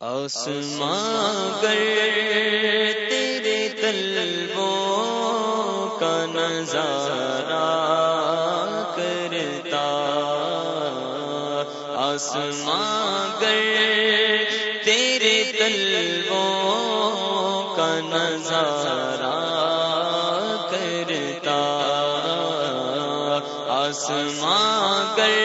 آسمان گر تیرے تلبوں کا نظارہ کرتا آسمان گر تیرے تلبوں کا نظارہ کرتا آسمان گر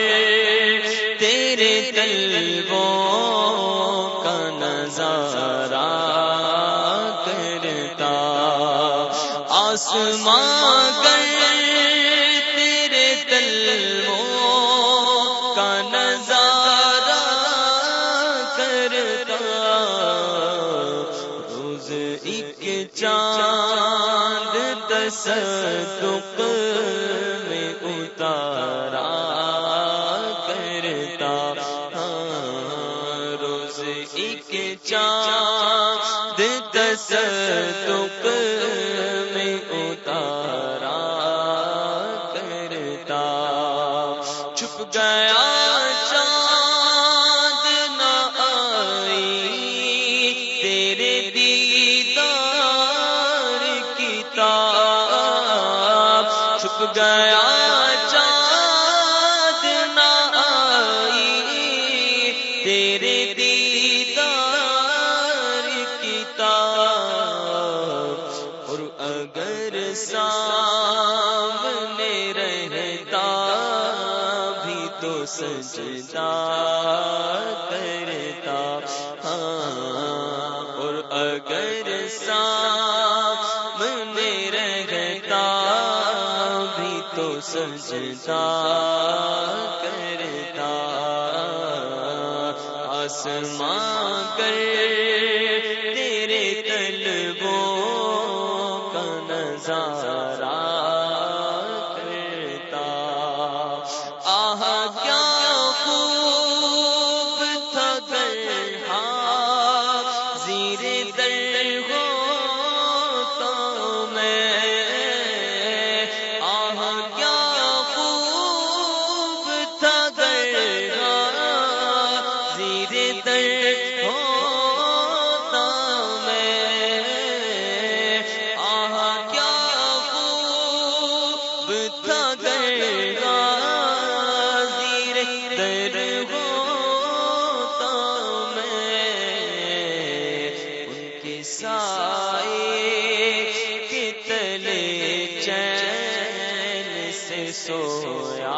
آسمان تیرے تلو کا نظارہ کرتا۔ روز ایک چاند تصدق میں اتارا کرتا۔ روز ایک چاند تصدق گیا چاند نہ آئی۔ تیرے دیدار کتاب۔ اور اگر سامنے رہتا بھی تو سجدہ کرتا۔ ہاں اور اگر سامنے سجدہ کرتا آسمان کر سویا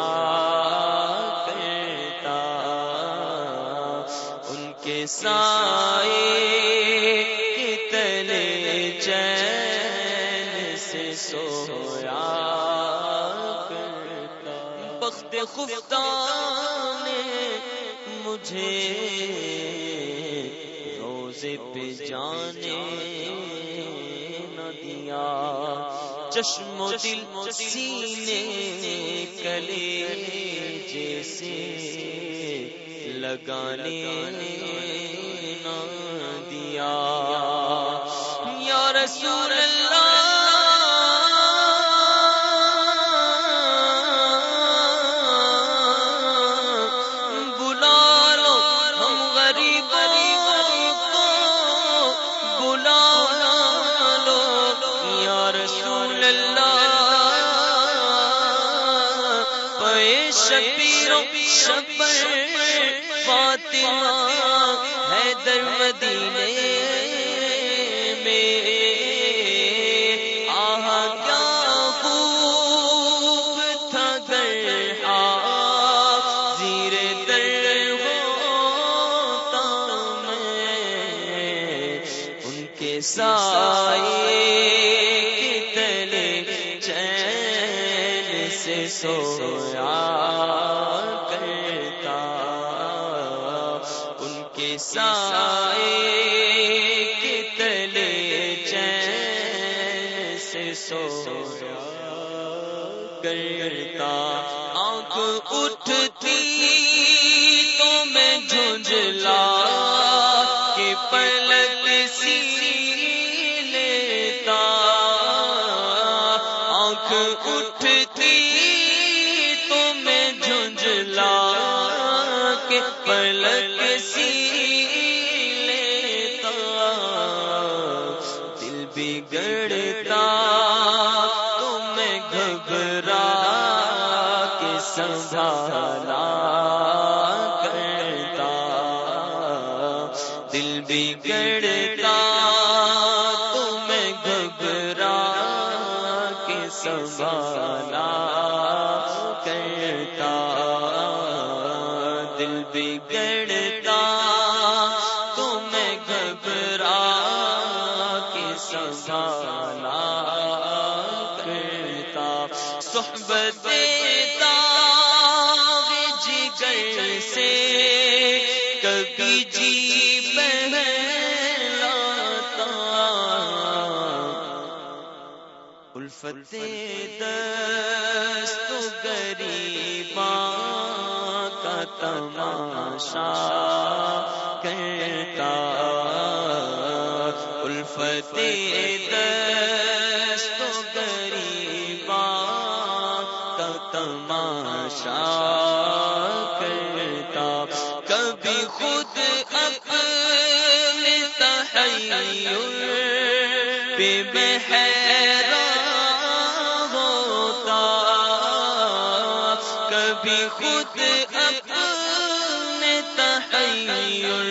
کرتا ان کے سائے بخت نے مجھے روزے پہ جانے نہ دیا۔ چشم و دل سینے کلے جیسے لگانے نہ دیا۔ یا رسول اللہ فاطمہ حیدر مدینے میں۔ آہا کیا خوب تھا زیر در ہوتا میں۔ ان کے سائے تلے چین سے سویا۔ سائے کتلے چین سے سو کرتا آنکھ اٹھتی تو میں جھنجلا کہ پلک سی لیتا آنکھ اٹھتی تو میں جھنجلا کہ پلک سی بگڑتا تمہیں گھبرا کے سنبھالا کرتا۔ دل بگڑتا تمہیں گھبرا کے سنبھالا صحبت داغ جگر سے، کبھی جی بہلاتا۔ الفت دست غریباں کا تماشا کرتا الفت دست پہ میں حیران ہوتا، کبھی خود اپنے تحیر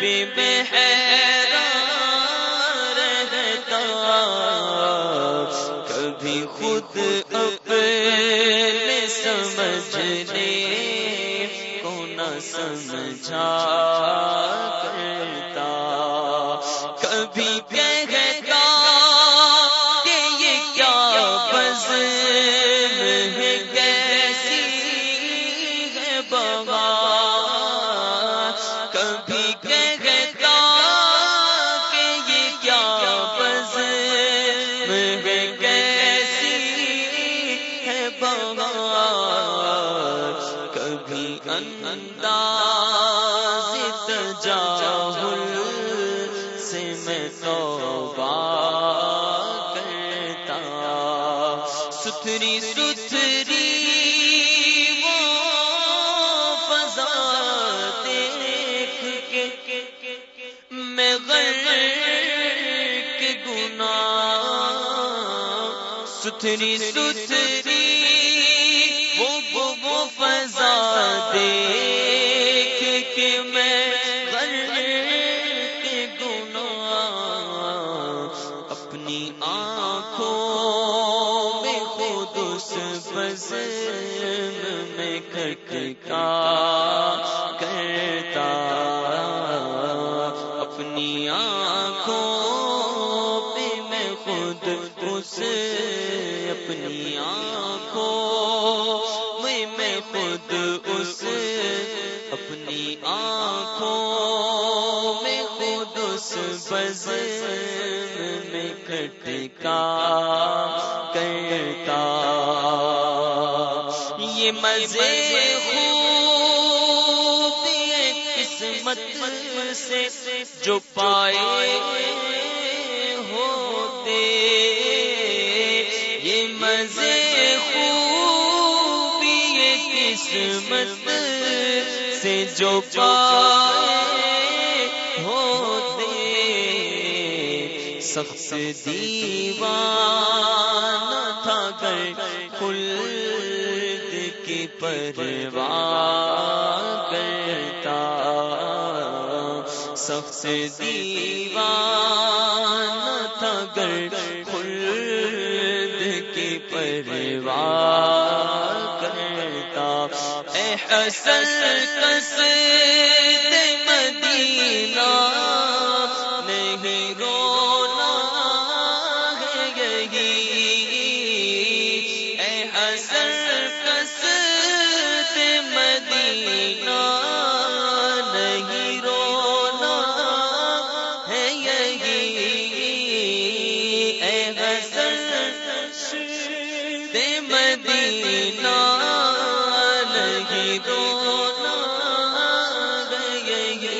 پہ میں حیران رہتا، کبھی خود اپنے سمجھنے کو نہ سمجھا۔ سے میں توبہ کرتا، ستھری ستھری وہ فضا دیکھ کے میں غرق گناہ، ستھری ستھری وہ وہ فضا دیکھ کے میں کرتا اپنی آنکھوں پہ میں خود اس اپنی آنکھوں میں میں خود اس اپنی آنکھوں میں خود اس بزم میں کھٹکا کرتا یہ مزے خوب قسمت سے جو پائے ہوتے، یہ مزے خوب یہ قسمت سے جو پائے ہوتے۔ سخت دیوان تھا گر خلد کی پرواہ سے دیوان تھا گر خلد کی پرواہ کرتا۔ اے حسن کسے مدینہ نہیں رونا ہے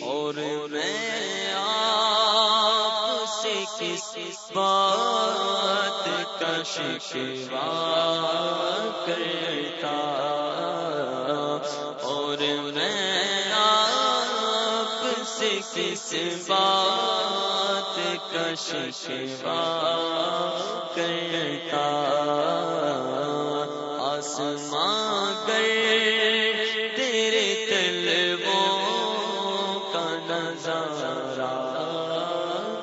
اور میں آپ سے کس بات کا شکوا کرتا؟ اور میں آپ سے کس بات کا شکوا کرتا آسمان گئے تیرے تلووں کا نظارہ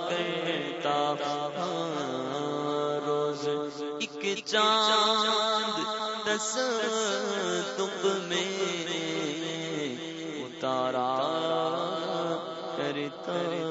کرتا روز ایک چاند دس تم میں اتارا کرتا